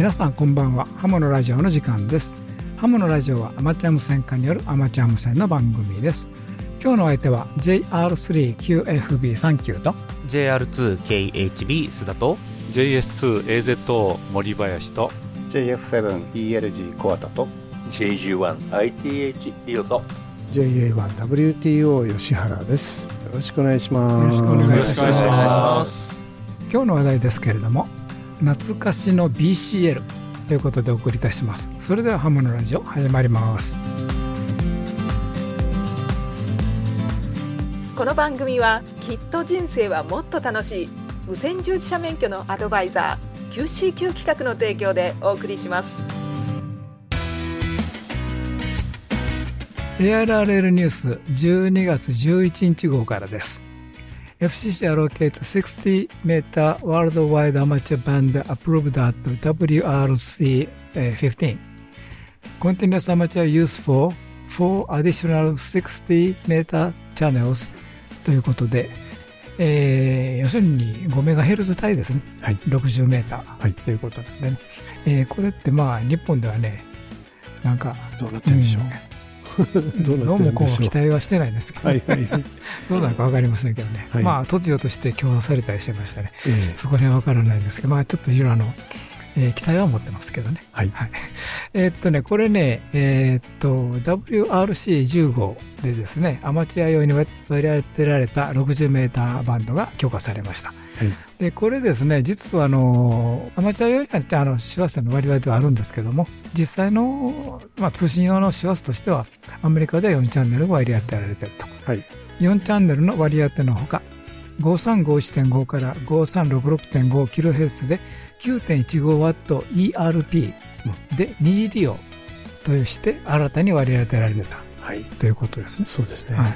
皆さんこんばんは。ハムのラジオの時間です。ハムのラジオはアマチュア無線化によるアマチュア無線の番組です。今日の相手は JR3QFB39 と JR2KHB 須田と JS2AZO 森林と JF7ELG 小畑と JG1ITH リオと JA1WTO 吉原です。よろしくお願いします。よろしくお願いします。今日の話題ですけれども懐かしの BCL ということでお送りいたします。それではハムのラジオ始まります。この番組はきっと人生はもっと楽しい無線従事者免許のアドバイザー QCQ 企画の提供でお送りします。ARRL ニュース12月11日号からです FCC allocates 60 meter worldwide amateur band approved at WRC15 continuous amateur use for four additional 60 meter channels ということで、えー、要するに5メガヘルツ帯ですね。はい。60メータはいーということなんでね。えーこれってまあ日本ではね、なんか、どうなってるんでしょう、うん どうなどうもこうってるんでしょう期待はしてないんですけど、はいはいはい、どうなるかわかりませんけどね。はいまあ突如として供与されたりしてましたね。ええそこら辺はわからないんですけど、まあちょっといろいろあの、えー期待は持ってますけどね。はいはい。えーっとね、これね、えーっと、WRC15 でですね、アマチュア用に割り当てられた60メーターバンドが許可されました。はいで、これですね、実はあの、アマチュア用には、あの、手話線の割り当てはあるんですけども、実際の、まあ、通信用の手話としては、アメリカでは4チャンネルが割り当てられていると。はい。4チャンネルの割り当てのほか、5351.5から 5366.5kHz で 9.15WERP で二次利用として新たに割り当てられた。はい。ということですね。そうですね、はい、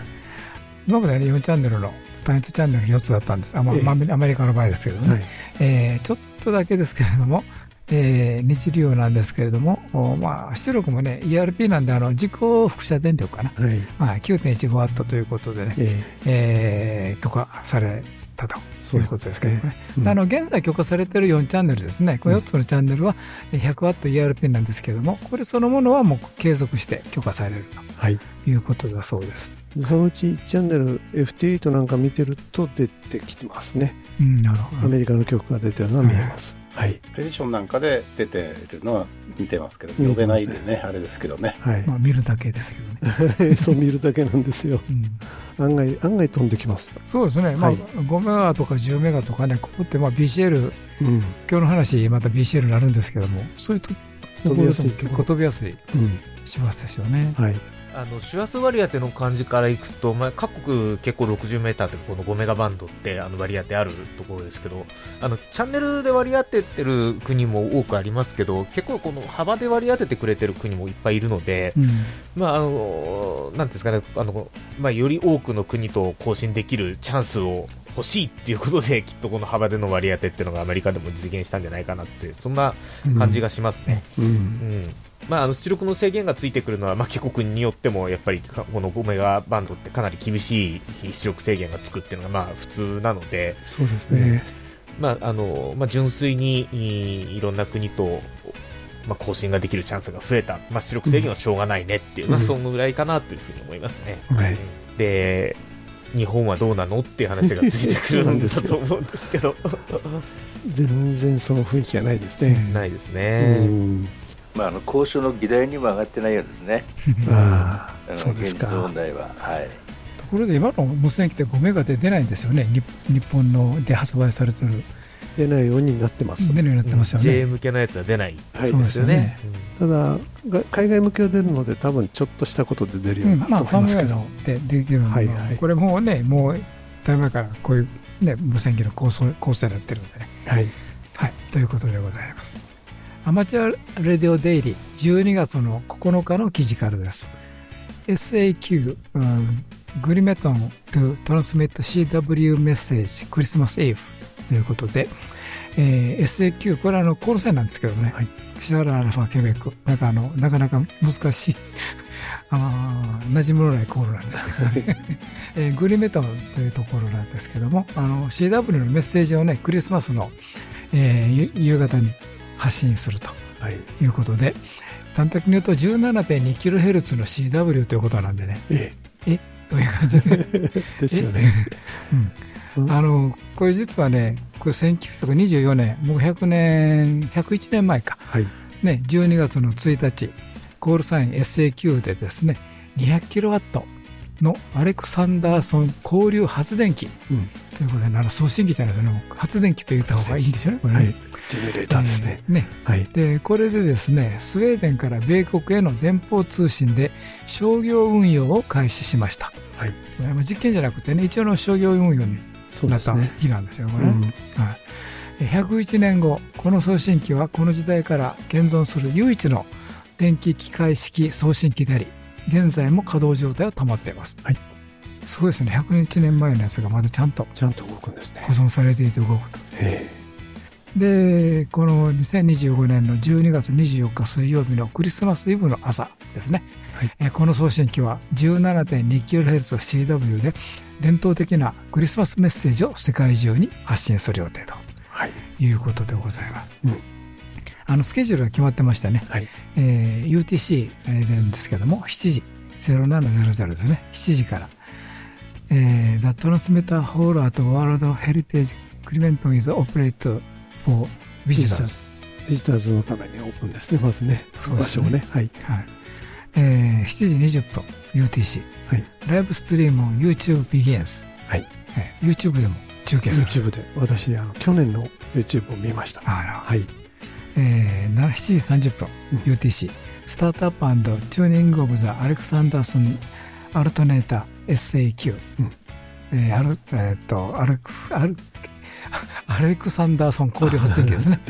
今まではね、4チャンネルの単一チャンネル4つだったんです。あまあアメリカの場合ですけどね。はいえーちょっとだけですけれども、えー、日利用なんですけれども、おまあ、出力もね、ERP なんで、あの、自己輻射電力かな。はいはい、9.15W ということでね、ええー許可されたと。そういうことですけどもね。うん。あの現在許可されている4チャンネルですね、この4つのチャンネルは 100WERP なんですけども、これそのものはもう継続して許可されると。い。うことだそうです。でそのうち1チャンネル FT8 なんか見てると出てきてますね。うん、なるほど。アメリカの曲が出てるのは見えます、はいペディションなんかで出てるのは見てますけど見呼べないでねあれですけどね。はい、まあ見るだけですけどね。そう見るだけなんですよ。うん、案外案外飛んできます。よ、そうですね、まあ、はい。5メガとか10メガとかね、ここってまあ BCL、うん。今日の話、また BCL になるんですけども、そういうと飛びやすい。結構飛びやすい。うん。しますですよね。はいあのシュアス割り当ての感じからいくと、まあ、各国結構 60m というかこの5メガバンドってあの割り当てあるところですけどあのチャンネルで割り当ててる国も多くありますけど結構この幅で割り当ててくれてる国もいっぱいいるので、うん。まああのなんですかねあの、まあ、より多くの国と交信できるチャンスを欲しいっていうことできっとこの幅での割り当てっていうのがアメリカでも実現したんじゃないかなってそんな感じがしますね。うん。うんまあ、あの出力の制限がついてくるのは、まあ、結構国によってもやっぱりかこの5メガバンドってかなり厳しい出力制限がつくっていうのがまあ普通なので、そうですね、まああのまあ、純粋にいいろんな国と、まあ、交信ができるチャンスが増えた、まあ、出力制限はしょうがないねっていううん。そのぐらいかなというふうに思いますね。はい。うんで日本はどうなのっていう話がついてくるんだと思うんですけど。全然その雰囲気がないですね、ないですうね。んまあ、あの交渉の議題にも上がってないようですね、あああのそうですか。現実問題は。はい。ところで今の無線機って5メガで出ないんですよね、日日本ので発売されてる、出ないようになってます、出るようになってますよ JA ね。向けのやつは出ない。はい。そうですよね。ただが海外向けは出るので多分ちょっとしたことで出るよううんになと思いますけど、ファームウェアのでできるのはいはい。これもうね、もう、だいぶ前からこういう、ね、無線機の構想構成になってるんで。ね。はい。はい、ということでございます。アマチュアレディオデイリー12月の9日の記事からです。SAQ、うん、グリメトン to transmit CW メッセージクリスマスイブということで、えー SAQ、これはあのコールサインなんですけどね、はい。シャーラーアルファケベック、なんかあの、なかなか難しいあー馴染みのないコールなんですけどね、えーグリメトンというところなんですけどもあの CW のメッセージをねクリスマスの、えーゆ夕方に発信するとはい。いうことで端的に言うと 17.2kHz の CW ということなんでねえという感じでえ。ですよね。うんあのこれ実はねこれ1924年もう100年101年前かはい。ね、12月の1日、コールサイン SAQ でですね、200キロワットのアレクサンダーソン交流発電機、うんということで、あの送信機じゃないですよね、発電機と言った方がいいんでしょうね、これね。はい。ジェネレーターですね。えーねはい。で、これでですね、スウェーデンから米国への電報通信で商業運用を開始しました。はい。まあ実験じゃなくてね、一応の商業運用になった。日なんですよ、これね。うん。はい、101年後この送信機はこの時代から現存する唯一の電気機械式送信機であり現在も稼働状態を保っています、はい、すごいですね101年前のやつがまだちゃんとちゃんと動くんですね保。存されていて動くとえでこの2025年の12月24日水曜日のクリスマスイブの朝ですね、はい。えーこの送信機は 17.2kHzCW で伝統的なクリスマスメッセージを世界中に発信する予定とはい。いうことでございます。うん。あのスケジュールが決まってましたね。はい。えー UTC なんですけども、7時、0700ですね、7時から、えー、The Transmitter Hall at World Heritage Clementon is operated for visitors。ビジターズのためにオープンですね、まずね。そうですね場所をね。はい。はいえー7時20分 UTC、はいライブストリーム YouTube begins、はいえー YouTube でも中継する。YouTube で、私、あの、去年の YouTube を見ました。あのはい。えー、な7時30分、うん UTC スタートアップチューニングオブザアレクサンダーソンアルトネーター SAQ、うんえーアルえーっとアレクスアル アレクサンダーソン交流発電機ですね、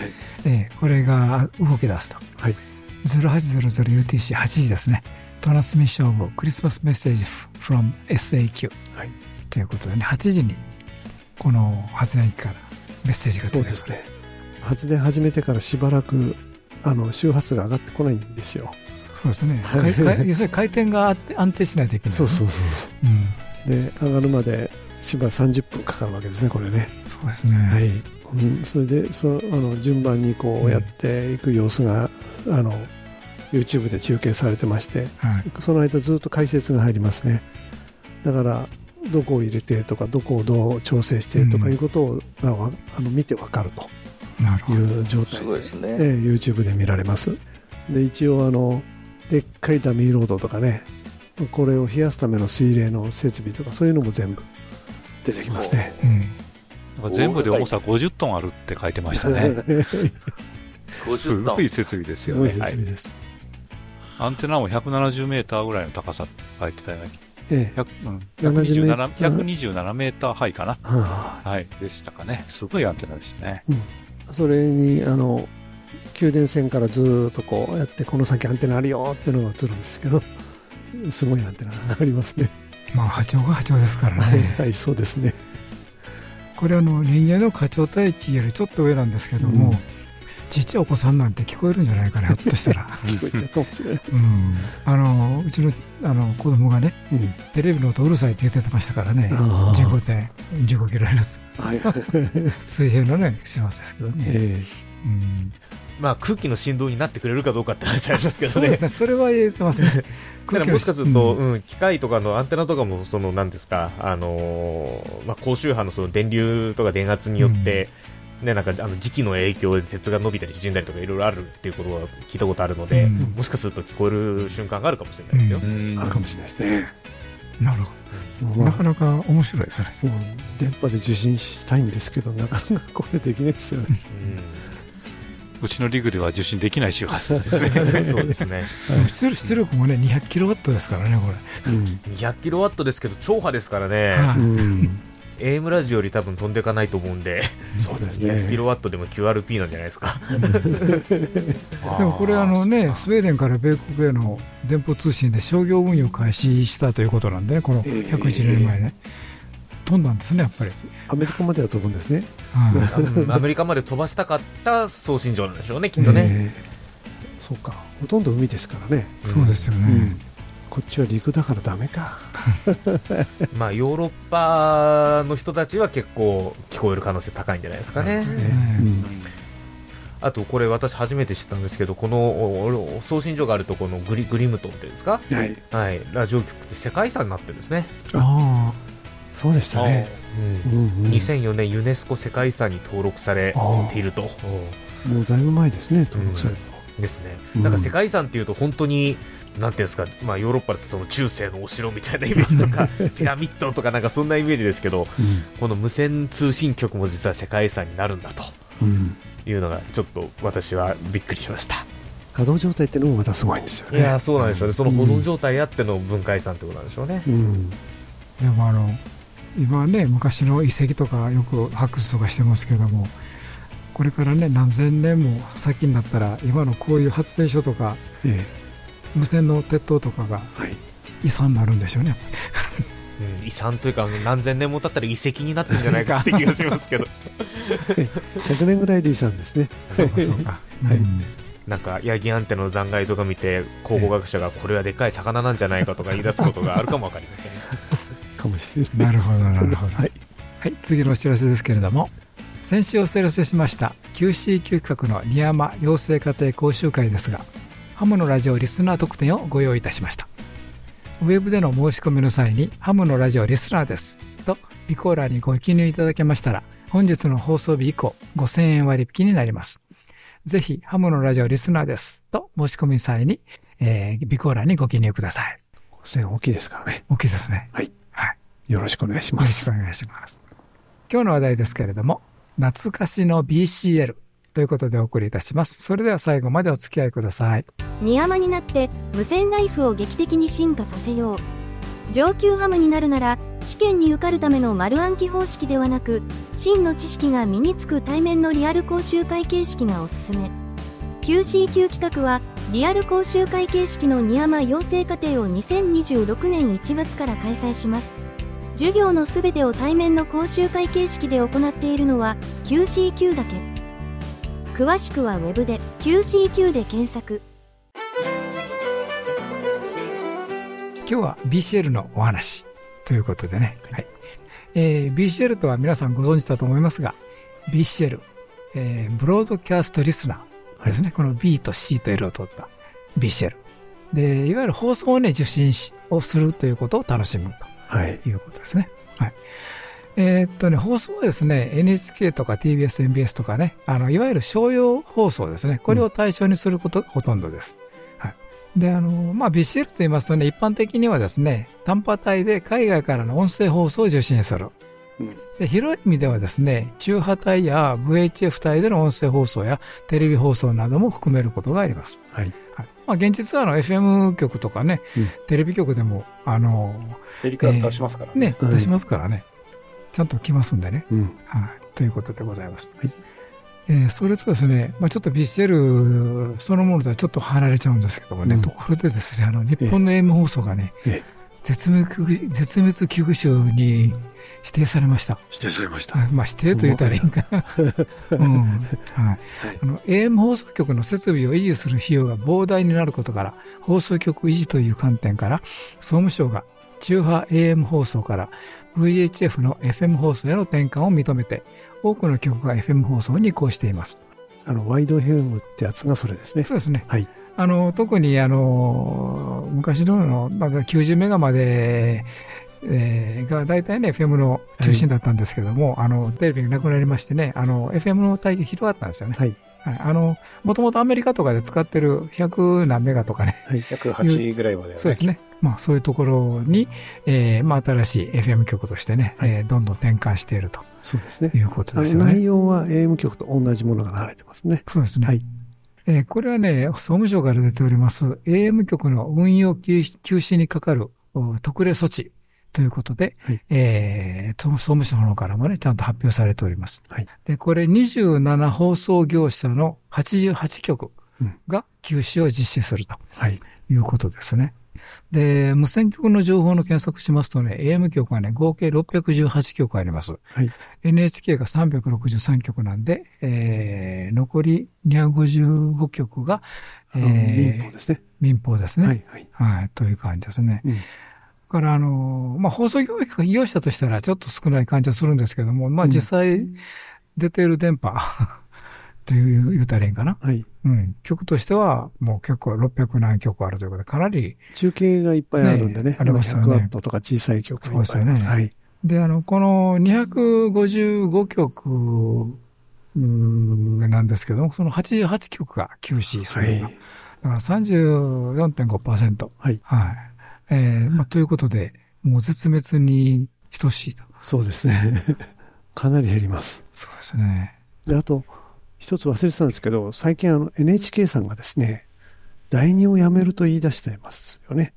えーこれが動き出すと、はい、0800UTC8 時ですねトランスミッションオブクリスマスメッセージ from SAQ、はいということでね8時にこの発電機からメッセージがそう出てくるですね。発電始めてからしばらく、あの、周波数が上がってこないんですよ。そうですね。要するに回転が安定しないといけない、そうそうそうそう。うん。で、上がるまで、しばらく30分かかるわけですね、これね。そうですね。はい。うん、それで、そあの、順番にこうやっていく様子が、あの、YouTube で中継されてまして、はい。その間ずっと解説が入りますね。だから、どこを入れてとか、どこをどう調整してとかいうことを、まあわあの見てわかるとなるほど。いう状態すごいですね。えー YouTube で見られます。で、一応、あの、でっかいダミーロードとかね、これを冷やすための水冷の設備とか、そういうのも全部出てきますね。うん。なんか全部で重さ50トンあるって書いてましたね。す50トンごい設備ですすごいよね。はい設備です。アンテナも170メーターぐらいの高さって書いてたようなええ100うん70 127 127メーターハイかな。はあはい。でしたかね。すごいアンテナでしたね。それに、あの、給電線からずーっとこうやって、この先アンテナあるよっていうのが映るんですけど、すごいアンテナがありますね。まあ、波長が波長ですからはい、ね。はい、そうですね。これあの、人間の波長帯域よりちょっと上なんですけども、うんちっちゃいお子さんなんて聞こえるんじゃないかな、ひょっとしたら。聞こえちゃうかもしれない。うん。あの、うちのあの子供がね、うん。テレビの音うるさいって言ってましたからね。ああ15点、15キロヘルツ。はい。水平のね、幸せですけどね。えうん。まあ空気の振動になってくれるかどうかって話ありますけどね。そうですね、それは言えてますね。だからもしかすると、うんうん機械とかのアンテナとかも、その、なんですか、あのーまあ、高周波のその電流とか電圧によって、ね、なんか、あの、時期の影響で鉄が伸びたり縮んだりとかいろいろあるっていうことは聞いたことあるので、うんもしかすると聞こえる瞬間があるかもしれないですよ。ううんえあるかもしれないですね。なるほど。なかなか面白いですね。電波で受信したいんですけど、なかなかこれできないですよね。うちのリグでは受信できない周波数ですね。う んそうですね。出力出力もね、200キロワットですからね、これ。うん。200キロワットですけど、超波ですからね、はいうん、AM ラジオより多分飛んでいかないと思うんで、そうです200キね。ロワットでも QRP なんじゃないですか。でもこれあのね、スウェーデンから米国への電波通信で商業運用を開始したということなんでね、この101年前ね。飛んだんですね、やっぱり。アメリカまでは飛ぶんですね。アメリカまで飛ばしたかった送信場なんでしょうね、きっとね。ええそうか。ほとんど海ですからね。そうですよね。うんこっちは陸だからダメか。まあ、ヨーロッパの人たちは結構聞こえる可能性高いんじゃないですかね。うんあと、これ私初めて知ったんですけど、このお送信所があるところのグリグリムトンっていうんですか、はい。はい、ラジオ局って世界遺産になってるんですね。あそうでしたね。うんうんうん2004年ユネスコ世界遺産に登録されあていると。あもうだいぶ前ですね、登録されるですね、うんなんか世界遺産っていうと本当になんていうんですか、まあ、ヨーロッパだとその中世のお城みたいなイメージとか ピラミッドとかなんかそんなイメージですけどの。この無線通信局も実は世界遺産になるんだとうん。うん。いうのがちょっと私はびっくりしました、稼働状態ってのもまたすごいんですよね。いやーそうなんでしょうね、その保存状態あっての文化遺産ってことなんでしょうね、うん。あ。でもあの、今はね、昔の遺跡とかよく発掘とかしてますけども、これからね、何千年も先になったら、今のこういう発電所とか、え無線の鉄塔とかがえ。はい。遺産になるんでしょうね。うん、遺産というか何千年も経ったら遺跡になってるんじゃないかって気がしますけど 100年ぐらいで遺産ですね。そうかそうか。はいうんなんかヤギアンテの残骸とか見て考古学者がこれはでかい魚なんじゃないかとか言い出すことがあるかもわかりませんかもしれない。なるほど、なるほど。はい。はい、次のお知らせですけれども、先週お知らせしました QCQ 企画の二山養成家庭講習会ですが、ハムのラジオリスナー特典をご用意いたしました。ウェブでの申し込みの際に、ハムのラジオリスナーですと、備考欄にご記入いただけましたら、本日の放送日以降、5000円割引になります。ぜひ、ハムのラジオリスナーですと申し込みの際に、えー、備考欄にご記入ください。5000大きいですからね。大きいですね。はい。はい。よろしくお願いしよます。ろしくお願いします。今日の話題ですけれども、懐かしの BCL ということでお送りいたします。それでは最後までお付き合いください。ニヤマになって無線ライフを劇的に進化させよう上級ハムになるなら試験に受かるための丸暗記方式ではなく真の知識が身につく対面のリアル講習会形式がおすすめ QCQ 企画はリアル講習会形式のニヤマ養成課程を2026年1月から開催します授業のすべてを対面の講習会形式で行っているのは QCQ だけ詳しくはウェブで QCQ で検索今日は BCL のお話ということでね。はい。えー BCL とは皆さんご存知だと思いますが、BCL、えーブロードキャストリスナーですね。この B と C と L を取った BCL。で、いわゆる放送をね、受信し、をするということを楽しむはい。ということですね。はい。えーっとね、放送はですね、NHK とか TBS、MBS とかね、あの、いわゆる商用放送ですね。これを対象にすることがほとんどです。はい。で、あの、まあ、BCL と言いますとね、一般的にはですね、短波帯で海外からの音声放送を受信する。うんで広い意味ではですね、中波帯や VHF 帯での音声放送やテレビ放送なども含めることがあります。はい。はい。まあ、現実はあの FM 局とかね、うんテレビ局でも、あの、デリカ出しますからね。ね、はい出しますからね。ちゃんと来ますんでね。うん。はい。ということでございます。はい。えーそれとですね、まあちょっと BCL そのものとはちょっと離れちゃうんですけどもね、うんところでですね、あの、日本の AM 放送がね、ええ絶滅危惧、絶滅危惧種に指定されました。指定されました。あまあ指定と言ったらいいんかな。うん。はい。あの、AM 放送局の設備を維持する費用が膨大になることから、放送局維持という観点から、総務省が中波 AM 放送から VHF の FM 放送への転換を認めて、多くの局が FM 放送に移行しています。あの、ワイド FM ってやつがそれですね。そうですね。はい。あの、特にあの、昔のの、まだ90メガまで、えーが大体ね、FM の中心だったんですけども、あの、テレビがなくなりましてね、あの、FM の帯が広がったんですよね。はい。はい。あの、もともとアメリカとかで使ってる100何メガとかね、約8ぐらいまではね。そうですね。まあそういうところに、えーまあ新しい FM 局としてね、はいえーどんどん転換しているとそうですね。いうことですよね。内容は AM 局と同じものが流れてますね。そうですね。はいえーこれはね、総務省から出ております、AM 局の運用休止にかかるお特例措置ということで、はいえー総総務省の方からもね、ちゃんと発表されております。はいで、これ27放送業者の88局が休止を実施すると。はい。いうことですね。で、無線局の情報の検索しますとね、AM 局がね、合計618局あります。はい。NHK が363局なんで、ええー、残り255曲が、えー、民放ですね。民放ですね。はい、はい。はい、という感じですね。うんから、あの、まあ、放送教育が利用したとしたらちょっと少ない感じはするんですけども、まあ、実際出ている電波、という、言うたらいいんかな？はい。うん。曲としては、もう結構600何曲あるということで、かなり。中継がいっぱいあるんでね。ねありますよね。100ワットとか小さい曲がいっぱいあります。ね。はい。で、あの、この255曲、なんですけども、その88曲が休止する。はい。だから34.5%。はい。はい。えー、まあ、ということで、もう絶滅に等しいと。そうですね。かなり減ります。そうですね。で、あと、一つ忘れてたんですけど、最近あの NHK さんがですね、第2をやめると言い出していますよね。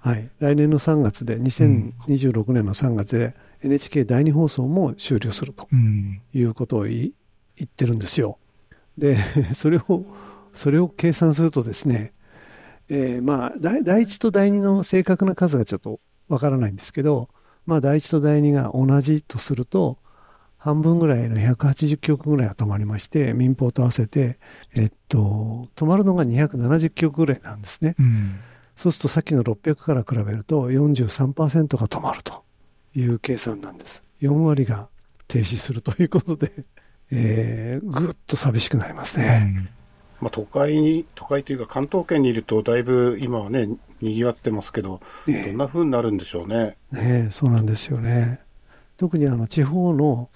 はい。来年の3月で、2026年の3月で、NHK 第2放送も終了するということを言ってるんですよ。で、それを、それを計算するとですね、えー、まあ第、第1と第2の正確な数がちょっとわからないんですけど、まあ、第1と第2が同じとすると、半分ぐらいの180曲ぐらいが止まりまして、民放と合わせて、えっと、止まるのが270曲ぐらいなんですね。うん、そうするとさっきの600から比べると43%が止まるという計算なんです。4割が停止するということで、えー、ぐっと寂しくなりますね。うんまあ、都会都会というか関東圏にいるとだいぶ今はね賑わってますけど、どんな風になるんでしょうね。ねそうなんですよね。特にあの地方の、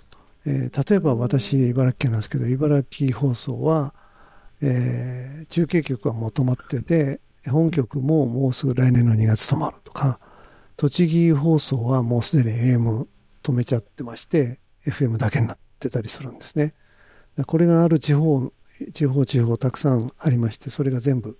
えー、例えば私茨城県なんですけど茨城放送は、えー、中継局はもう止まってて本局ももうすぐ来年の2月止まるとか栃木放送はもうすでに AM 止めちゃってまして FM だけになってたりするんですね。これがある地方地方地方たくさんありましてそれが全部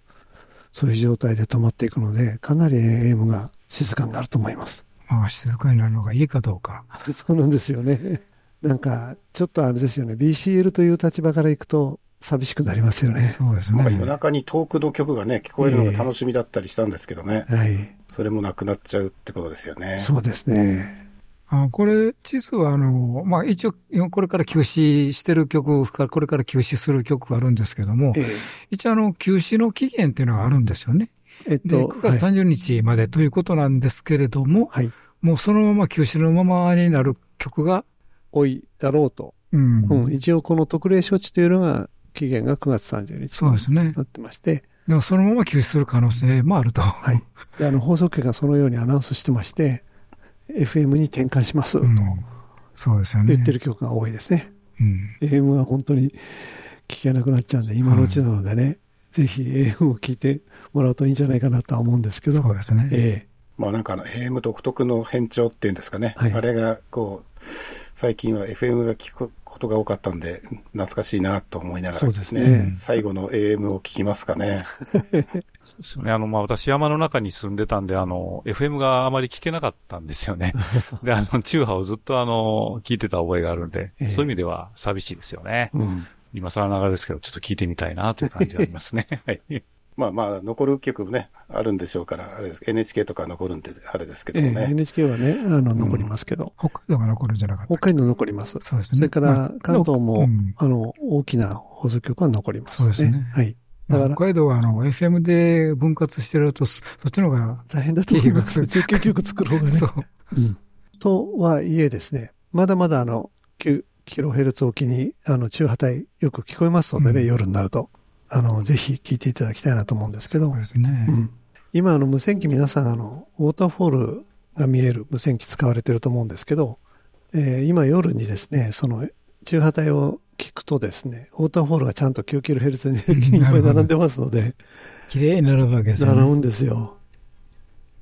そういう状態で止まっていくのでかなり AM が静かになると思います。まあ静かになるのがいいかどうか。そうなんですよね。なんかちょっとあれですよね BCL という立場からいくと寂しくなりますよね。そうですね。夜中に遠くの曲がね聞こえるのが楽しみだったりしたんですけどね。えー、はい。それもなくなっちゃうってことですよね。そうですね。あこれ、地図はあの、まあ一応、これから休止してる曲、これから休止する曲があるんですけども、ええ、一応あの、休止の期限っていうのがあるんですよね。えっと、で、9月30日までということなんですけれども、はい、もうそのまま休止のままになる曲が、多いだろうと。うん、うん。一応この特例処置というのが、期限が9月30日そうですね。なってまして。でもそのまま休止する可能性もあると。はい。で、あの、放送局がそのようにアナウンスしてまして、FM に転換しますと、そうですよね。言ってる曲が多いですね。うん、AM は本当に聞けなくなっちゃうんで、今のうちなのでね、はい、ぜひ AM を聞いてもらうといいんじゃないかなとは思うんですけど。そうですね。ええまあなんか AM 独特の変調っていうんですかね。はい、あれがこう、最近は FM が聞くことが多かったんで、懐かしいなと思いながら、ね、そうですね。最後の AM を聞きますかね。そうですよね。あの、まあ、私山の中に住んでたんで、あの、FM があまり聞けなかったんですよね。で、あの、中波をずっとあの、聞いてた覚えがあるんで、えー、そういう意味では寂しいですよね。うん、今更ながらですけど、ちょっと聞いてみたいなという感じがありますね。はい。まあまあ、残る曲もね、あるんでしょうから、あれです NHK とか残るんで、あれですけどね。えー、NHK はね、あの、残りますけど、うん、北海道が残るんじゃなかった北海道残ります。そうですね。それから、関東も、まあうん、あの、大きな放送局は残ります、ね。そうですね。はい。だから。北海道は、あの、FM で分割してると、そっちの方が。大変だと思います。中継局作る方がね。そう。うん。とはいえですね、まだまだあの、9キロヘルツおきに、あの、中波帯よく聞こえますのでね、うん、夜になると。あの、ぜひ聞いていただきたいなと思うんですけど。そうですね。うん。今、あの、無線機皆さん、あの、ウォーターフォールが見える無線機使われてると思うんですけど、えー、今夜にですね、その、中波帯を聞くとですね、ウォーターフォールがちゃんと 9kHz に いっぱい並んでますので、綺麗に並ぶわけですね。並ぶんですよ。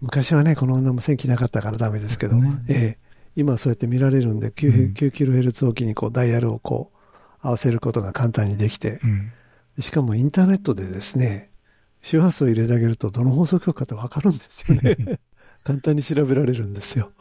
昔はね、この女無線機なかったからダメですけど、ね、ええ今そうやって見られるんで、9, 9kHz おきにこうダイヤルをこう合わせることが簡単にできて、うんしかもインターネットでですね、周波数を入れてあげるとどの放送局かってわかるんですよね。簡単に調べられるんですよ。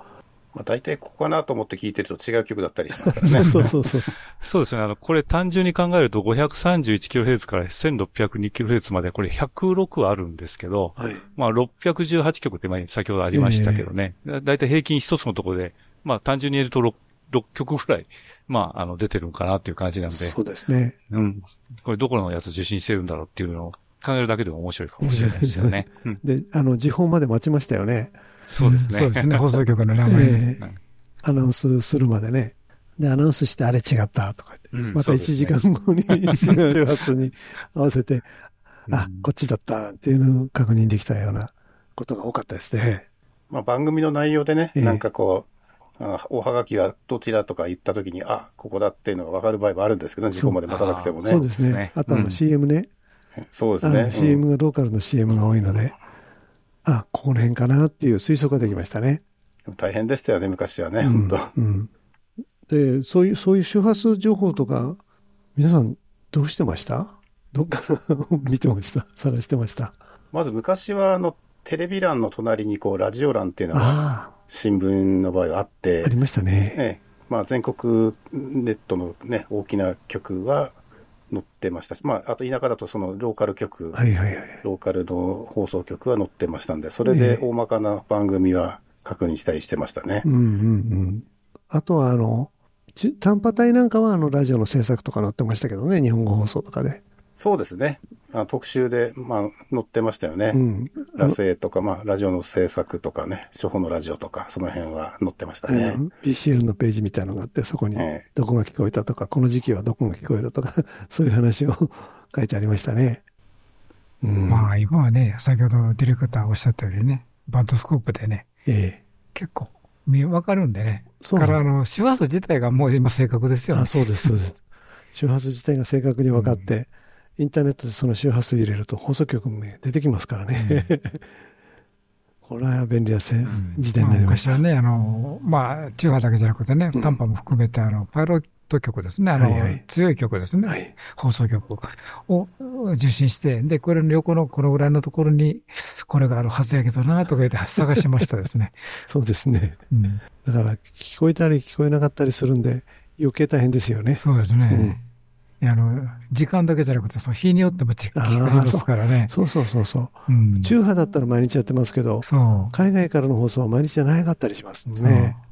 まあ、大体ここかなと思って聞いてると違う曲だったりしますからね。そうそうそう。そうですね。あの、これ単純に考えると 531kHz から 1602kHz までこれ106あるんですけど、はい、まあ618曲って前先ほどありましたけどね。えー、大体平均一つのところで、まあ単純に言えると 6, 6曲ぐらいまあ、あの、出てるんかなっていう感じなんで。そうですね。うん。これどこのやつ受信してるんだろうっていうのを考えるだけでも面白いかもしれないですよね。で、あの、時報まで待ちましたよね。そうですね。そうですね。放送局の名前、えー、アナウンスするまでね。で、アナウンスしてあれ違ったとか言って、また1時間後に違う周波数に合わせて、あ、こっちだったっていうのを確認できたようなことが多かったですね。まあ番組の内容でね、なんかこう、おはがきはどちらとか言ったときに、あ、ここだっていうのが分かる場合もあるんですけど、時効まで待たなくてもね。そうですね。あとあの CM ね。そうですね。CM がローカルの CM が多いので、あ、この辺かなっていう推測ができましたね。大変でしたよね、昔はね、本当、うん、で、そういう、そういう周波数情報とか、皆さんどうしてました？どっから見てました？探してました？まず昔は、あの、テレビ欄の隣にこう、ラジオ欄っていうのが、新聞の場合はあって、ありましたね。ええ、まあ、全国ネットのね、大きな局は載ってましたし、まあ、あと田舎だとそのローカル局、はいはいはい、ローカルの放送局は載ってましたんで、それで大まかな番組は確認したりしてましたね。うんうんうん。あとは、あの、短波帯なんかはあのラジオの制作とか載ってましたけどね、日本語放送とかで。そうですね。あ特集で、まあ、載ってましたよね。うん。ラセとか、まあ、ラジオの制作とかね、初歩のラジオとか、その辺は載ってましたね。BCL のページみたいなのがあって、そこに、どこが聞こえたとか、この時期はどこが聞こえたとか、そういう話を書いてありましたね。うん、まあ、今はね、先ほどディレクターおっしゃったようにね、バンドスコープでね、ええ、結構、見わかるんでね。そうから、あの、周波数自体がもう今正確ですよね。あ、そうです、そうです。周波数自体が正確に分かって、うんインターネットでその周波数入れると放送局も出てきますからね。うん、これは便利な時代になりました。うん、昔はね、あの、まあ、中波だけじゃなくてね、短波も含めて、あの、パイロット局ですね、あの、はいはい、強い曲ですね、はい、放送局を受信して、で、これの横のこのぐらいのところに、これがあるはずやけどな、とか言って 探しましたですね。そうですね。うん、だから、聞こえたり聞こえなかったりするんで、余計大変ですよね。そうですね。あの、時間だけじゃなくて、その日によっても違いますからね。そうそうそうそう。うん、中波だったら毎日やってますけど、海外からの放送は毎日じゃなかったりしますね。う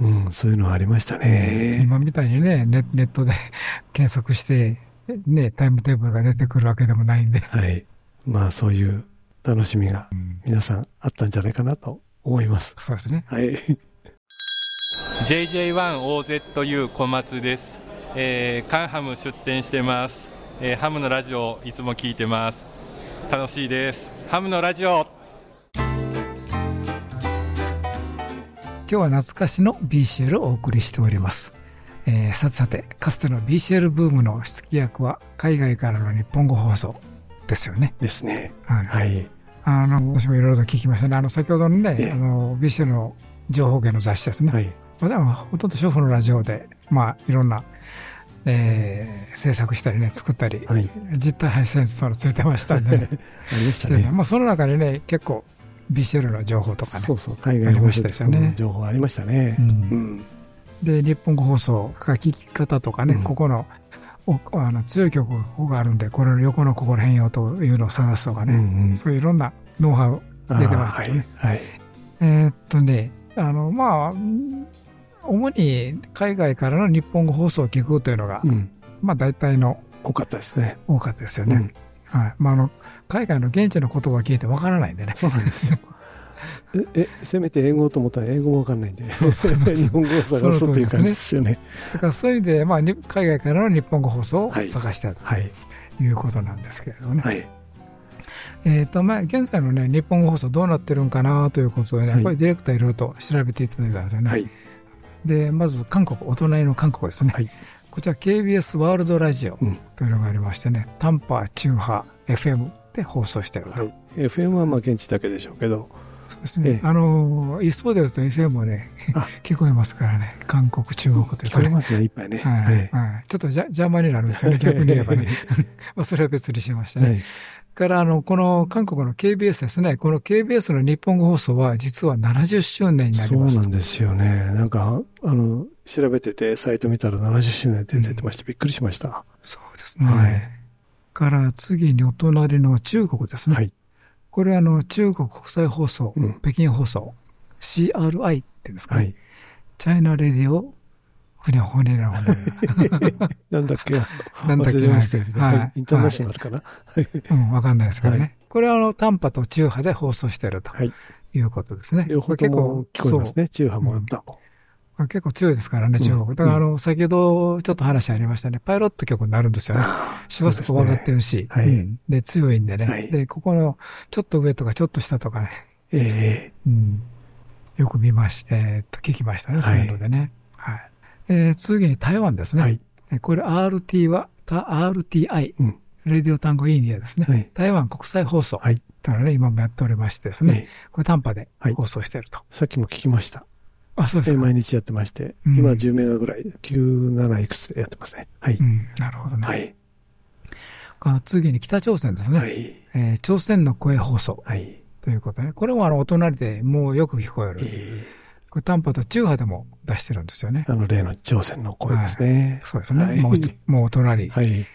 うん、そういうのはありましたね。今みたいにね、ネネットで 検索して、ね、タイムテーブルが出てくるわけでもないんで。はい。まあ、そういう楽しみが皆さんあったんじゃないかなと思います。そうですね。はい。JJ1OZU 小松です。えー、カンハム出店してます、えー、ハムのラジオいつも聞いてます。楽しいです。ハムのラジオ。今日は懐かしの BCL をお送りしております、えー、さてさてかつての BCL ブームの火付け役は海外からの日本語放送ですよね。ですね。はい、はい、あの私もいろいろと聞きましたね。あの先ほどのね、あの BCL の情報源の雑誌ですね、はい。ほとんど主婦のラジオで、まあ、いろんな、えー、制作したりね、作ったり、はい、実体配信そのついてましたんでね。ありましたね。まあ、その中にね、結構、BCL の情報とかね。そうそう、海外の情報ありましたね。うん、で、日本語放送、書き方とかね、うん、ここの、おあの強い曲があるんで、これの横のここら辺よというのを探すとかね、うんうん、そういういろんなノウハウ出てましたね。はい、はい、えー、っとね、あの、まあ、主に海外からの日本語放送を聞くというのが、うん、まあ大体の多かったですね。多かったですよね。うん、はい。まああの、海外の現地の言葉を聞いてわからないんでね。そうなんですよ。え、え、せめて英語と思ったら英語もわかんないんで、そうそうそう日本語を探すっていう感じですよね。だからそういう意味で、まあ、海外からの日本語放送を探したと、はい、いうことなんですけれどもね。はい。えっ、と、まあ、現在のね、日本語放送どうなってるんかなということでね、やっぱりディレクターいろいろと調べていただいたんですよね。はい。で、まず韓国、お隣の韓国ですね。はい、こちら KBS ワールドラジオというのがありましてね、うん、短波、中波、FM で放送してると。はい、FM はまあ現地だけでしょうけど。そうですね。ええ、あの、一方で言うと FM もね、聞こえますからね、韓国、中国というと、ね。聞こえますね、いっぱいね。はい。はい、ちょっと邪魔になるんですよね、逆に言えばね。まあ、それは別にしましたね。はいから、あの、この韓国の KBS ですね。この KBS の日本語放送は実は70周年になりますそうなんですよね。なんか、あの、調べてて、サイト見たら70周年って出てまして、うん、びっくりしました。そうですね。はい。から次にお隣の中国ですね。はい。これはあの、中国国際放送、うん、北京放送、CRI っていうんですかね。はい。チャイナレディオふにゃほにゃほにゃ。なんだっけ？なんだっけはい。インターナショナルかな？うん、わかんないですけどね。これはあの、短波と中波で放送してると。いうことですね。両方結構聞こえますね。中波も短波。結構強いですからね、中国。だから、あの、先ほどちょっと話ありましたね。パイロット曲になるんですよね。周波数が分かってるし。はい。で、強いんでね。で、ここの、ちょっと上とかちょっと下とかね。ええ。うん。よく見まして、えっと、聞きましたね、そういうのでね。はい。え次に台湾ですね。はい。これ RT は、RTI。うん。レディオ単語インディアですね。はい、台湾国際放送。はい。というのね、今もやっておりましてですね。これ短波で放送していると。さっきも聞きました。あ、そうですか。毎日やってまして、うん、今10メガぐらい、97いくつやってますね。はい。うん、なるほどね。はい。次に北朝鮮ですね。はい。えー、朝鮮の声放送。はい。ということね。これもあの、お隣でもうよく聞こえる。えー、これ短波と中波でも出してるんですよね。あの、例の朝鮮の声ですね。はい、そうですね。はい、もう、もうお隣。はい。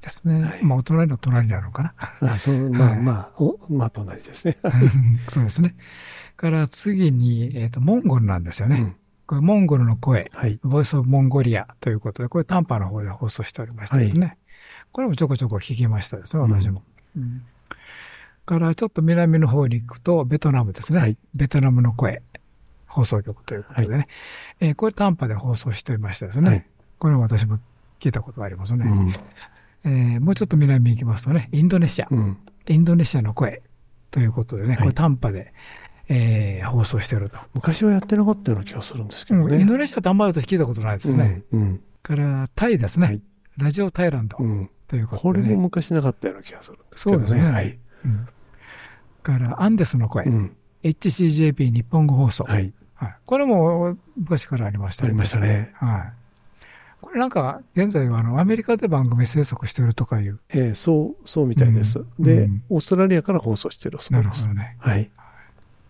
ですね。はい、まあ、お隣の隣なのかな。あそう、まあ、まあ、お、まあ、隣ですね。そうですね。から次に、えっ、ー、と、モンゴルなんですよね。うん、これ、モンゴルの声、はい、ボイスオブモンゴリアということで、これ短波の方で放送しておりましてですね。はい、これもちょこちょこ聞きましたですね、私も。うん、からちょっと南の方に行くと、ベトナムですね。はい、ベトナムの声、放送局ということでね。はい、えー、これ短波で放送しておりましてですね。はい、これも私も聞いたことがありますね。うん、えー、もうちょっと南に行きますとね、インドネシア。うん、インドネシアの声ということでね、これ短波で、えー、放送してると。昔はやってなかったような気がするんですけどね。インドネシアってあんまり私聞いたことないですね。うん。うん、から、タイですね。はい、ラジオタイランド。うん。ということで、ね、これも昔なかったような気がするんですけどね。そうですね。はい。うん。から、アンデスの声。うん。HCJP 日本語放送。はい。はい。これも昔からありましたね。ありましたね。はい。これなんか、現在はあの、アメリカで番組制作してるとかいう。ええー、そう、そうみたいです。うん、で、うん、オーストラリアから放送してるそうです。なるほどね。はい。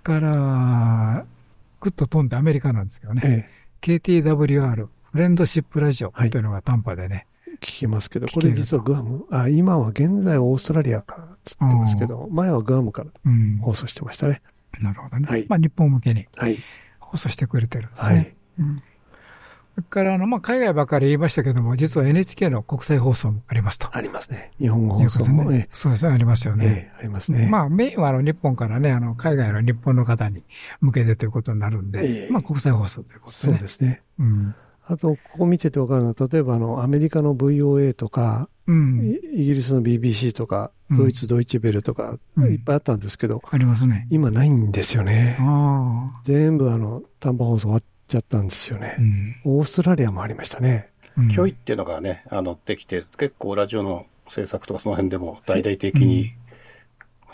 から、ぐっと飛んでアメリカなんですけどね。ええ、KTWR、フレンドシップラジオというのが短波でね。はい、聞きますけど、これ実はグアム、あ、今は現在オーストラリアからつってますけど、前はグアムから放送してましたね。うん、なるほどね。はい、まあ日本向けに放送してくれてるんですね。はい、うんそれからあの、まあ、海外ばかり言いましたけども、実は NHK の国際放送もありますと。ありますね。日本語放送も。ね、そうですね、ありますよね。ええ、ありますね。まあ、メインはあの、日本からね、あの、海外の日本の方に向けてということになるんで、ええ、まあ、国際放送ということで、ね、そうですね。うん。あと、ここ見ててわかるのは、例えばあの、アメリカの VOA とか、うん、イギリスの BBC とか、ドイツ、ドイツベルとか、いっぱいあったんですけど、ありますね。今ないんですよね。全部あの、短波放送終わっちゃったんですよね。うん、オーストラリアもありましたね。キョイっていうのがね、あの、できて、結構ラジオの制作とかその辺でも大々的に、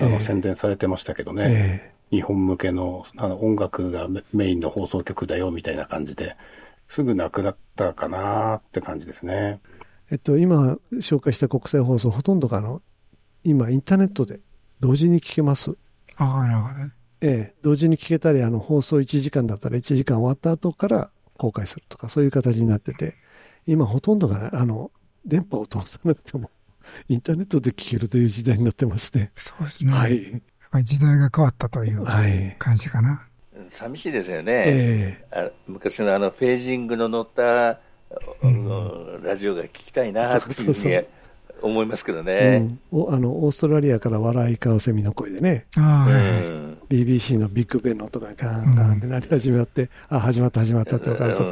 あの、宣伝されてましたけどね。えー、日本向けのあの音楽がメインの放送局だよみたいな感じで、すぐなくなったかなって感じですね。えっと、今紹介した国際放送、ほとんどがあの、今インターネットで同時に聞けます。ああ、なるほどね。ええ、同時に聞けたり、あの、放送1時間だったら1時間終わった後から公開するとか、そういう形になってて、今ほとんどが、ね、あの、電波を通さなくても、インターネットで聞けるという時代になってますね。そうですね。はい。時代が変わったという感じかな。はい、寂しいですよね。えー、あ昔のあのフェージングの乗った、うん、ラジオが聞きたいなっていうふうに思いますけどね、うん、おあのオーストラリアから笑いかセミの声でね、うん、BBC のビッグベンの音がガンガンってなり始まって、うん、あ始まった始まったって分かると、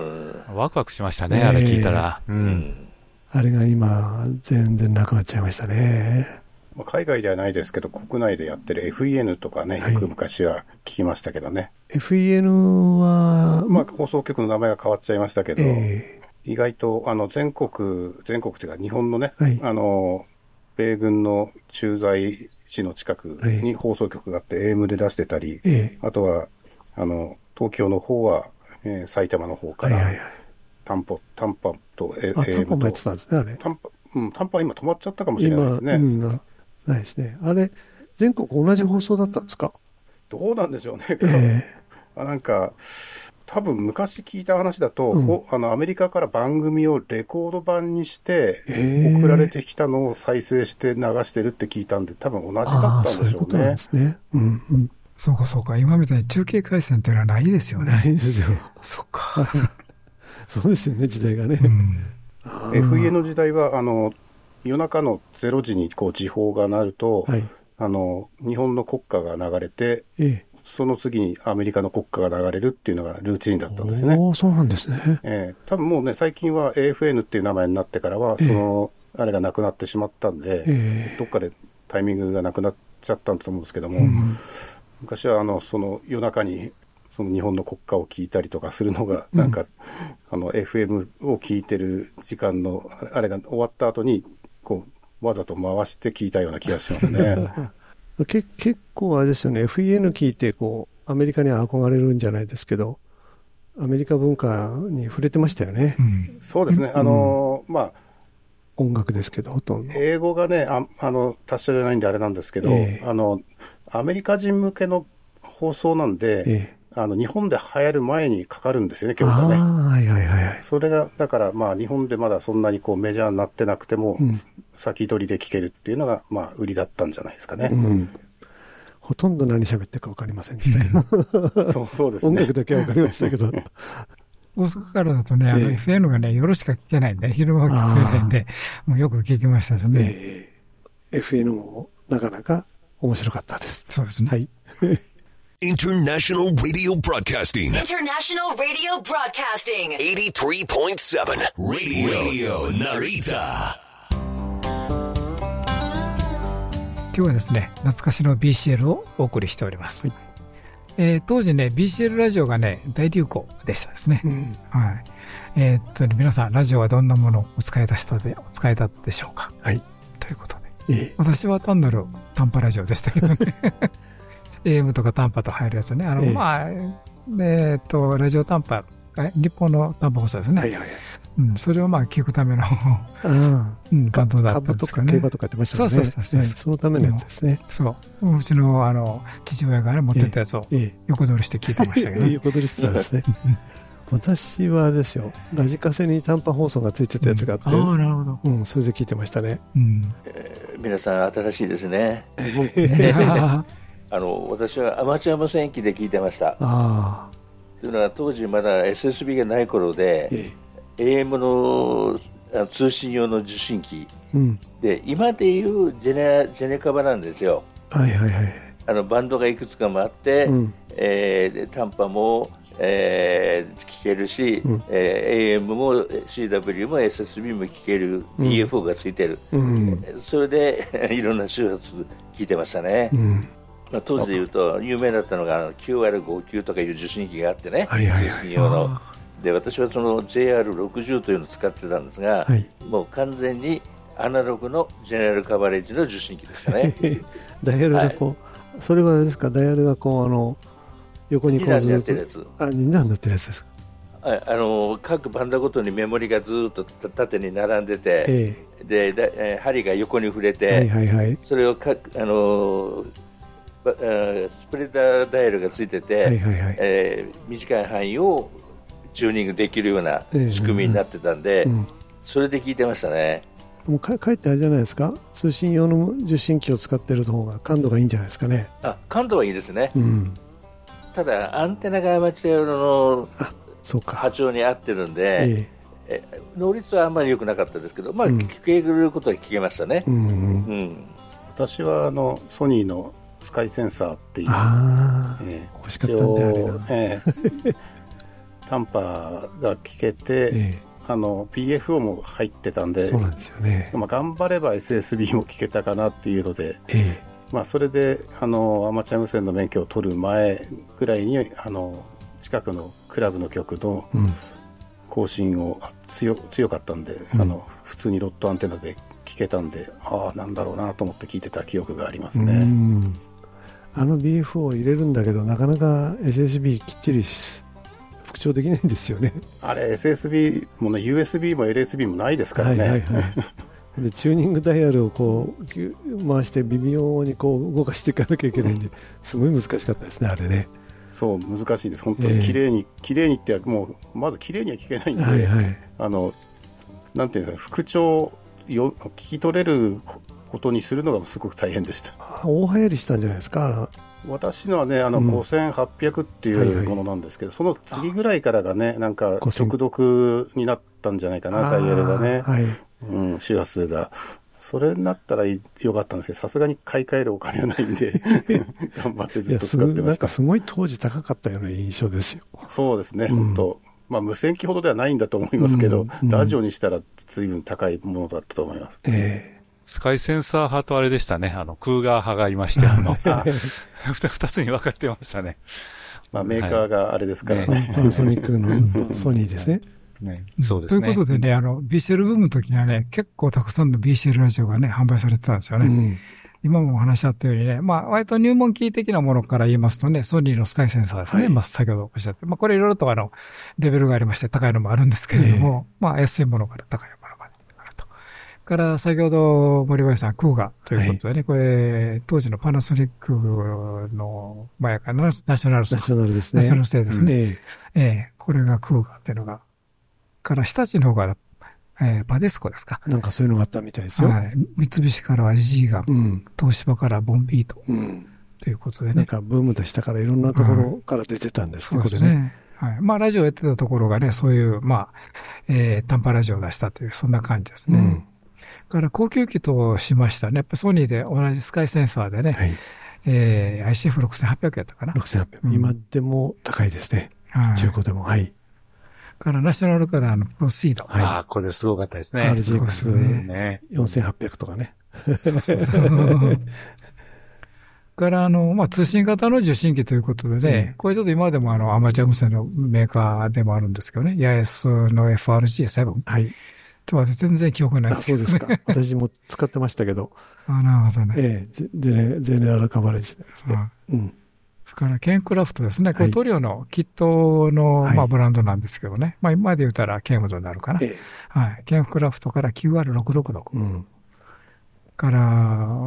ワクワクしましたね、あれ聞いたら、うん、あれが今全然なくなっちゃいましたね海外ではないですけど国内でやってる FEN とかね、よく昔は聞きましたけどね FEN はまあ放送局の名前が変わっちゃいましたけど、えー意外とあの全国、全国というか日本のね、はい、あの、米軍の駐在地の近くに放送局があって、はい、AM で出してたり、えあとは、あの、東京の方は、えー、埼玉の方から、短波、短波と、え AM と。短波もやってたんですね、あれ。短波、うん、短波今止まっちゃったかもしれないですね。うん、ないですね。あれ、全国同じ放送だったんですか？どうなんでしょうね。えー、なんか、多分昔聞いた話だと、うん、あのアメリカから番組をレコード版にして、送られてきたのを再生して流してるって聞いたんで、多分同じだったんでしょうね。そうね。うんうん。そうかそうか。今みたいに中継回線っていうのはないですよね。ないですよ。そっか。そうですよね、時代がね。FEN の時代は、あの、夜中の0時にこう時報が鳴ると、はい、あの、日本の国歌が流れて、ええ、その次にアメリカの国歌が流れるっていうのがルーチンだったんですよね。おそうなんですね。ええ。多分もうね、最近は AFN っていう名前になってからは、その、あれがなくなってしまったんで、えどっかでタイミングがなくなっちゃったんだと思うんですけども、うん、昔はあの、その夜中にその日本の国歌を聞いたりとかするのが、なんか、うん、あの、FM を聞いてる時間の、あれが終わった後に、こう、わざと回して聞いたような気がしますね。け結構あれですよね、FEN 聞いて、こう、アメリカに憧れるんじゃないですけど、アメリカ文化に触れてましたよね。うん、そうですね。あのー、まあ、音楽ですけど、ほとんど。英語がね、ああの、達者じゃないんであれなんですけど、えー、あの、アメリカ人向けの放送なんで、えー、あの、日本で流行る前にかかるんですよね、曲がね。はいはいはい。それが、だから、まあ、日本でまだそんなにこうメジャーになってなくても、うん、先取りで聴けるっていうのが、まあ、売りだったんじゃないですかね。うんほとんど何喋ってるか分かりませんでしたけどそうそうですね。音楽だけは分かりましたけど。大阪からだとね、あの FN がね、夜しか聞けないんで、昼間は聞けないんで、もうよく聞きましたですね。えー、FN もなかなか面白かったです。そうですね。はい。International Radio Broadcasting. International Radio Broadcasting. 83.7 Radio Narita. 今日はですね、懐かしの BCL をお送りしております。はいえー、当時ね、BCL ラジオがね、大流行でしたですね。うん、はい。えー、っと、ね、皆さん、ラジオはどんなものをお使い出したで、お使いだったでしょうか？はい。ということで。えー、私は単なる短波ラジオでしたけどね。AM とか短波と入るやつね。あの、えー、まあ、えー、っと、ラジオ短波、日本の短波放送ですね。はいはいはい。うん、それをまあ聞くためのうん、バンドだったんですかね。競馬とかやってましたね。そうそうそう、そのためのやつですね。そう。うちのあの父親がね持ってたやつを横取りして聞いてましたけど、横取りしてたんですね。私はですよ、ラジカセに短波放送がついてたやつがあって、ああ、なるほど。うん、それで聞いてましたね。うんえー、皆さん、新しいですね。あの私はアマチュア無線機で聞いてました。あというのは当時まだ SSB がない頃で、ええ。AM の通信用の受信機、うん、で今でいうジェネジェネカバなんですよ。はいはいはい、あのバンドがいくつかもあって、うん、えー、短波も、えー、聞けるし、うん、えー、AM も CW も SSB も聞ける、うん、EFO がついてる、うん、それで いろんな周波数聞いてましたね。うんまあ、当時でいうと有名だったのが 9R59 とかいう受信機があってね、はいはいはい、通信用の。で私はその JR60 というのを使ってたんですが、はい、もう完全にアナログのジェネラルカバレッジの受信機でしたね。ダイヤルがこう、はい、それはあれですか？ダイヤルがこうあの横にこうずっと。あ二段になってるやつですか？あの各バンドごとにメモリがずっと縦に並んでて、えー、でだえ針が横に触れて、はいはいはい、それをかあのスプレッダーダイヤルがついてて、はいはいはい、えー、短い範囲をチューニングできるような仕組みになってたんで、それで聞いてましたね。もうかかえってあれじゃないですか？通信用の受信機を使ってる方が感度がいいんじゃないですかね。あ感度はいいですね、うん、ただアンテナがアマチュアの波長に合ってるんで、ええ、能率はあんまり良くなかったですけど、まあ、うん、聞けることは聞けましたね、うんうん。うん、私はあのソニーのスカイセンサーっていう。あ、えー、欲しかったんであえ ー短波が聞けて、えあの PFO も入ってたんで、そうなんですよね。まあ、頑張れば SSB も聞けたかなっていうので、えまあ、それであのアマチュア無線の免許を取る前ぐらいにあの近くのクラブの曲の更新を強強かったんで、うん、あの普通にロットアンテナで聞けたんで、ああ、なんだろうなと思って聞いてた記憶がありますね。あの BF を入れるんだけど、なかなか SSB きっちり復調できないんですよね。あれ、SSB もね、USB も LSB もないですからね。はいはいはいでチューニングダイヤルをこう回して微妙にこう動かしていかなきゃいけないんで、すごい難しかったですね、あれね。そう難しいです、本当に綺麗に、えー、綺麗にってもうまず綺麗には聞けないんで、はいはい、あのなんていうんですか復調よ聞き取れることにするのがすごく大変でした。大流行りしたんじゃないですか、私のはね、あの、5800っていうものなんですけど、その次ぐらいからがね、なんか、速読になったんじゃないかな、ダイヤルがね。はい。うん、周波数が。それになったらよかったんですけど、さすがに買い替えるお金はないんで 頑張ってずっと使ってました。なんかすごい当時高かったような印象ですよ。そうですね、うん、本当まあ、無線機ほどではないんだと思いますけど、うんうん、ラジオにしたら随分高いものだったと思います。えースカイセンサー派とあれでしたね。あの、クーガー派がいまして、あの、二つに分かれてましたね。まあ、メーカーがあれですからね。パナソニックのソニーですね。ね、そうですね。ということでね、あの、BCL ブームの時にはね、結構たくさんの BCL ラジオがね、販売されてたんですよね。うん、今もお話しあったようにね、まあ、割と入門キー的なものから言いますとね、ソニーのスカイセンサーですね。はい、まあ、先ほどおっしゃって。まあ、これいろいろとあの、レベルがありまして高いのもあるんですけれども、えー、まあ、安いものから高い。から、先ほど森林さん、クーガということでね、はい、これ、当時のパナソニックの前からナショナルナショナルですね。ナショナルステーですね。うん、ええー、これがクーガっていうのがから日立の方が、えー、パデスコですか。なんかそういうのがあったみたいですよ。はい。三菱からは G が、うん、東芝からボンビート。うん。ということでね。なんかブームでしたからいろんなところから出てたんですね、はい、そうですね。はい。まあ、ラジオやってたところがね、そういう、まあ、えー、短波ラジオを出したという、そんな感じですね。うん。から高級機としましたね。やっぱソニーで同じスカイセンサーでね、はい、えー、ICF6800 やったかな。6800、うん、今でも高いですね。はい、中古でも。はい。からナショナルカラーのプロシード。はい。ああ、これすごかったですね。RGX4800 とかね。そうそうそう。からあの、まあ、通信型の受信機ということでね、これちょっと今でもあの、アマチュア無線のメーカーでもあるんですけどね、ヤエスの FRG7。はい。とは全然記憶ないですけど、ね、そうですか。私も使ってましたけど。あなるほどね。ええ、ゼネラルカバレッジで。うん。それからケンクラフトですね。これトリオのキットの、まあ、ブランドなんですけどね。まあ今まで言ったらケンフドになるかな。はい。ケンクラフトから QR666。うん、から、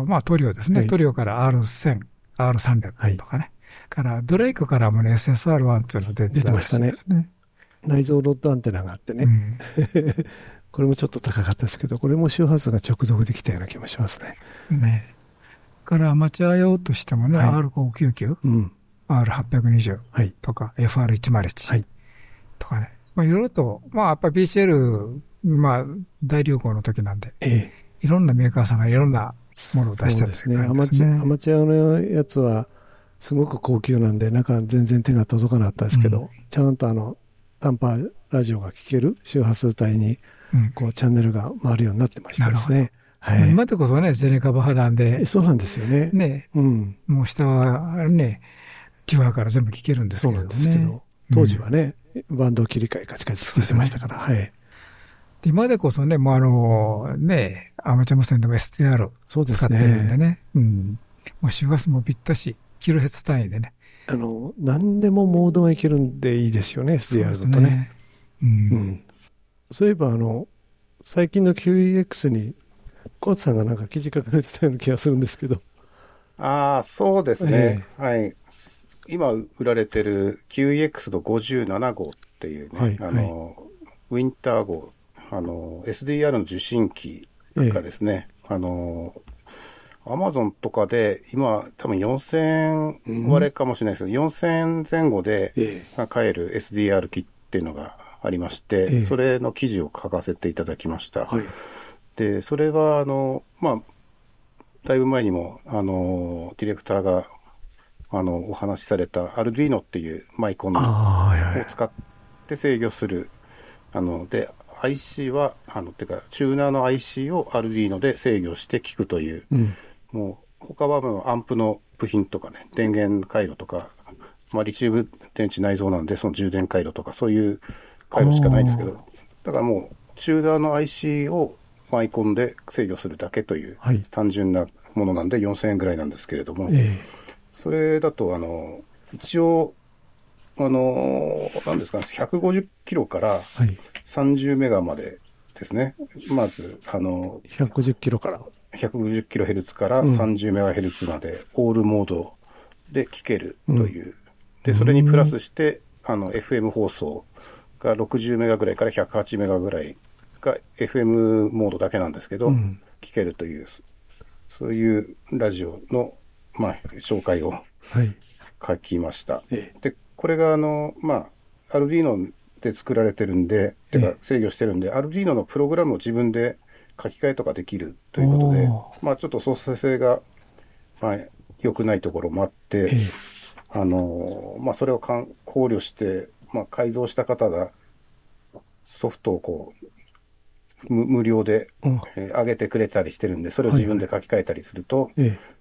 まあトリオですね。トリオから R1000、R300 とかね。からドレイクからもね SSR1 っていうの出てましたね。内蔵ロッドアンテナがあってね。これもちょっと高かったですけど、これも周波数が直読できたような気もしますね。ね。からアマチュア用としてもね、はい、R599、うん、R820 とか、はい、FR101、はい、とかね、まあいろいろと、まあやっぱり BCL、まあ大流行の時なんで、ええ、いろんなメーカーさんがいろんなものを出してるんですね。アマチュア、アマチュアのやつは、すごく高級なんで、なんか全然手が届かなかったですけど、うん、ちゃんとあの、短波ラジオが聞ける周波数帯に、こう、チャンネルが回るようになってましたですね。はい、今でこそね、ゼネカバ派なんで。そうなんですよね。ね。うん。もう下はね、チュアから全部聞けるんですけど、ね、そうなんですけど、当時はね、うん、バンド切り替えカチカチってましたから、はい。今でこそね、もうあの、ね、アマチュア無線でも STR 使ってるんでね。うねうん。もう周波数もぴったし、キロヘッツ単位でね。あの、何でもモードがいけるんでいいですよね、STR だとね。ねうん、うん。そういえば、あの、最近の QEX にコツさんがなんか記事書かれてたような気がするんですけど。ああ、そうですね。えー、はい。今売られてる QEX の57号っていうね、はい、あの、はい、ウィンター号、あの、SDR の受信機がですね、えー、あの、アマゾンとかで、今、多分4000割れかもしれないですけど、うん、4000前後で買える SDR 機っていうのがありまして、えー、それの記事を書かせていただきました。はい。で、それは、あの、まあ、だいぶ前にも、あの、ディレクターが、あの、お話しされた、アルディーノっていうマイコンを使って制御する、あの、で、IC は、あの、てか、チューナーの IC をアルディーノで制御して聞くという、うん、もう、他はもうアンプの部品とかね、電源回路とか、まあ、リチウム電池内蔵なんで、その充電回路とか、そういう回路しかないんですけど、だからもう、チューナーの IC をアイコンで制御するだけという単純なものなんで4000円ぐらいなんですけれども、それだと、あの、一応、あの、なんですかね、150キロから30メガまでですね。まず、あの、150キロから。150キロヘルツから30メガヘルツまで、オールモードで聞けるという。で、それにプラスして、あの、FM 放送が60メガぐらいから108メガぐらいが FM モードだけなんですけど、うん、聞けるという、そういうラジオの、まあ、紹介を書きました。はい、で、これがあの、まあ、アルディーノで作られてるんで、てか制御してるんで、アルディーノのプログラムを自分で書き換えとかできるということで、まあちょっと操作性が、まあ、良くないところもあって、あの、まあそれを考慮して、まあ改造した方がソフトをこう、無料で、えー、上げてくれたりしてるんで、それを自分で書き換えたりすると、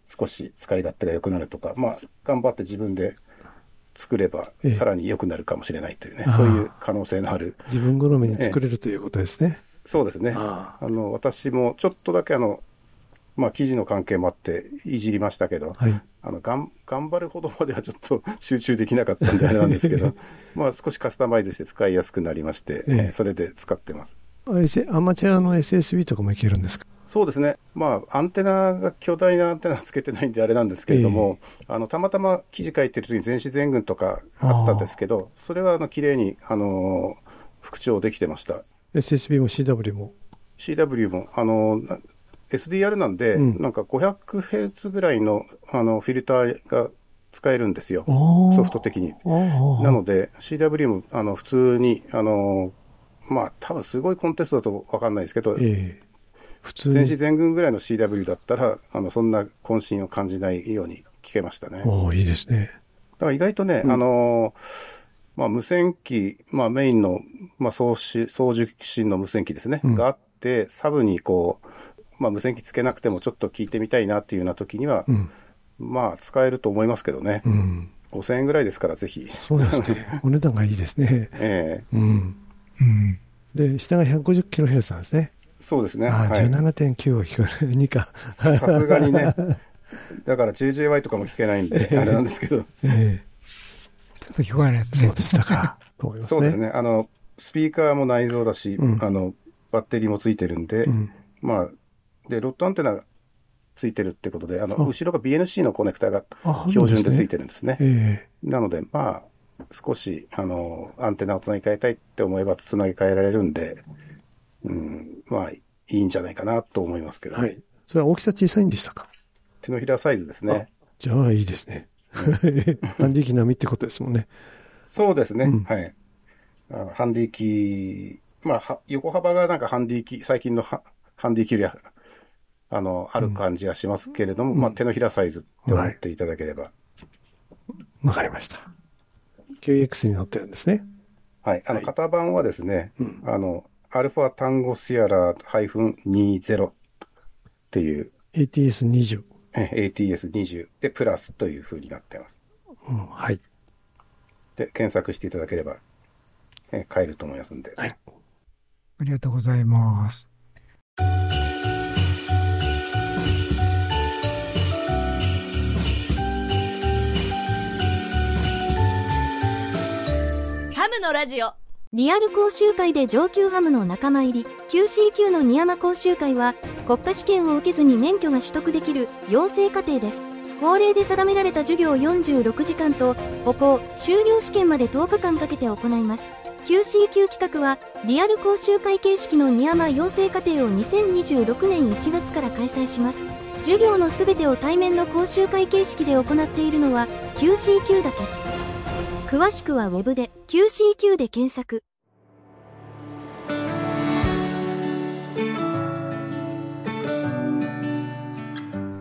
少し使い勝手が良くなるとか、まあ、頑張って自分で作れば、さらに良くなるかもしれないというね、そういう可能性のある。自分好みに作れるということですね。そうですね。あの、私もちょっとだけあの、まあ、記事の関係もあっていじりましたけど、はい、あの頑張るほどまではちょっと集中できなかったんであれなんですけど、まあ少しカスタマイズして使いやすくなりまして、ええ。それで使ってます。アマチュアの SSB とかもいけるんですか？そうですね、まあ、アンテナが巨大なアンテナつけてないんであれなんですけれども、えー、あのたまたま記事書いてる時に全自全群とかあったんですけど、それはあの綺麗にあの復調できてました。SSB も CW も？CW もあの SDR なんで、うん、なんか 500Hz ぐらいのあのフィルターが使えるんですよ、ソフト的に。なので、CW もあの普通に、あのまあ、多分すごいコンテストだと分かんないですけど、えー普通全市全軍ぐらいの CW だったら、あの、そんな渾身を感じないように聞けましたね。おいいですね。だから意外とね、うん、あのまあ、無線機、まあ、メインの、まあ、送信、送受信の無線機ですね、うん、があって、サブにこう、まあ、無線機つけなくてもちょっと聞いてみたいなっていうような時には、うん、まあ、使えると思いますけどね。うん、5000円ぐらいですから、ぜひ。そうですね。お値段がいいですね。ええー、うん。うん。で、下が 150kHz なんですね。そうですね。ああ、17.9を聞こえる、2か。さすがにね。だから JJY とかも聞けないんで、あれなんですけど。ええちょっと聞こえないですね。そうでしたか。そうですね。あの、スピーカーも内蔵だし、うん、あの、バッテリーもついてるんで、うん、まあ、で、ロットアンテナついてるってことで、あの、後ろが BNC のコネクタが標準でついてるんですね。すねえー、なので、まあ、少し、あの、アンテナをつなぎ替えたいって思えばつなぎ替えられるんで、うん、まあ、いいんじゃないかなと思いますけど、はい。それは大きさ小さいんでしたか？手のひらサイズですね。じゃあいいですね。ハンディ機並みってことですもんね。そうですね。うん、はい。ハンディ機、まあ、横幅がなんかハンディ機、最近のハンディ機よりあの、ある感じがしますけれども、うん、まあ、手のひらサイズって思っていただければ。わ、はい、かりました。QX に乗ってるんですね。はい。あの、型番はですね、うん、あの、アルファタンゴシアラ -20 っていう。ATS20。ATS20 で、プラスというふうになってます。うん、はい。で、検索していただければ、え買えると思いますんで。はい。ありがとうございます。のラジオ。リアル講習会で上級ハムの仲間入り QCQ の新山講習会は国家試験を受けずに免許が取得できる養成課程です。法令で定められた授業46時間と歩行修了試験まで10日間かけて行います。QCQ 企画はリアル講習会形式の新山養成課程を2026年1月から開催します。授業のすべてを対面の講習会形式で行っているのは QCQ だけ。詳しくは Web で QCQ で検索。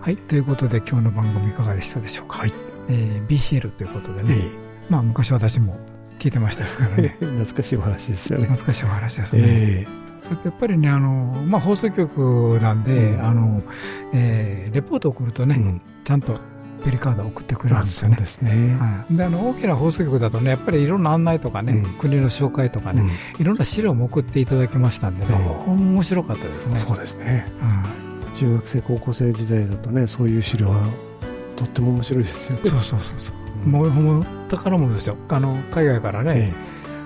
はい。ということで今日の番組いかがでしたでしょうか？はい。えー、BCL ということでね。えー、まあ昔私も聞いてましたですからね。懐かしいお話ですよね。懐かしいお話ですね。えー、そしてやっぱりね、あの、まあ放送局なんで、うん、あの、えー、レポートを送るとね、うん、ちゃんとペリカードを送ってくれるんですよね。ですね。はい。で、あの、大きな放送局だとね、やっぱりいろんな案内とかね、うん、国の紹介とかね、うん、いろんな資料も送っていただきましたんでね、面白かったですね。そうですね。うん、中学生、高校生時代だとね、そういう資料はとっても面白いですよね。そうそうそうそう。うん、もう、もう宝物ですよ。あの、海外からね、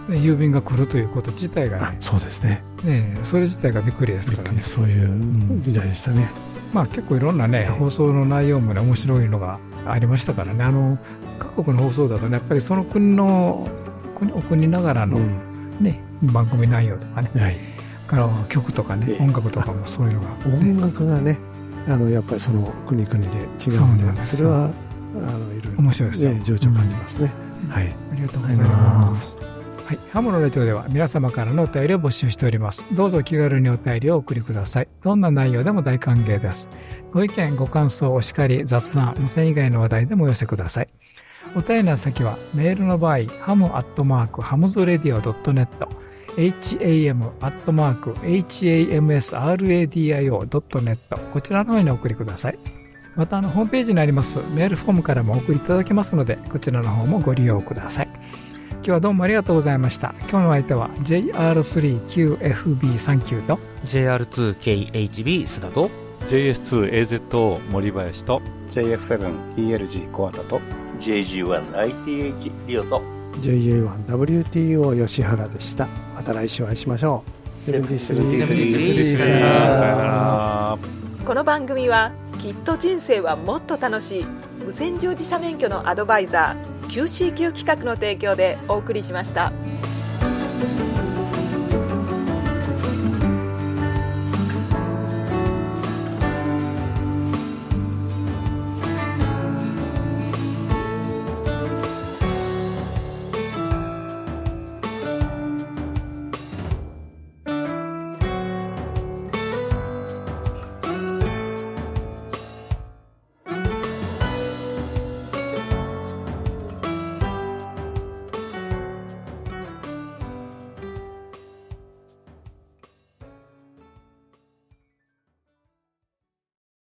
ええ、郵便が来るということ自体がね。そうですね。ねそれ自体がびっくりですからね。そういう時代でしたね。まあ結構いろんなね、放送の内容もね、面白いのがありましたからね、あの各国の放送だとね、やっぱりその国の国お国ながらのね、うん、番組内容とかね、はい、から曲とかね、音楽とかもそういうのが、ね、音楽がね、あのやっぱりその国々で違うんで、それはあのいろいろ面白いですね情緒感じますね、はい。ありがとうございますはい、ハムのラジオでは皆様からのお便りを募集しております。どうぞ気軽にお便りをお送りください。どんな内容でも大歓迎です。ご意見、ご感想、お叱り、雑談、無線以外の話題でもお寄せください。お便りの先は、メールの場合、ハムアットマーク、ハムズレディオ .net、ham アットマーク、hamsradio.net、こちらの方にお送りください。また、あの、ホームページにありますメールフォームからもお送りいただけますので、こちらの方もご利用ください。日はどうもありがとうございました。今日の相手は JR3QFB39 と JR2KHB 須田と JS2AZO 森林と JF7ELG 小畑と JG1ITH リオと JA1WTO 吉原でしたまた来週お会いしましょうこの番組はきっと人生はもっと楽しい無線乗自社免許のアドバイザー QCQ 企画の提供でお送りしました。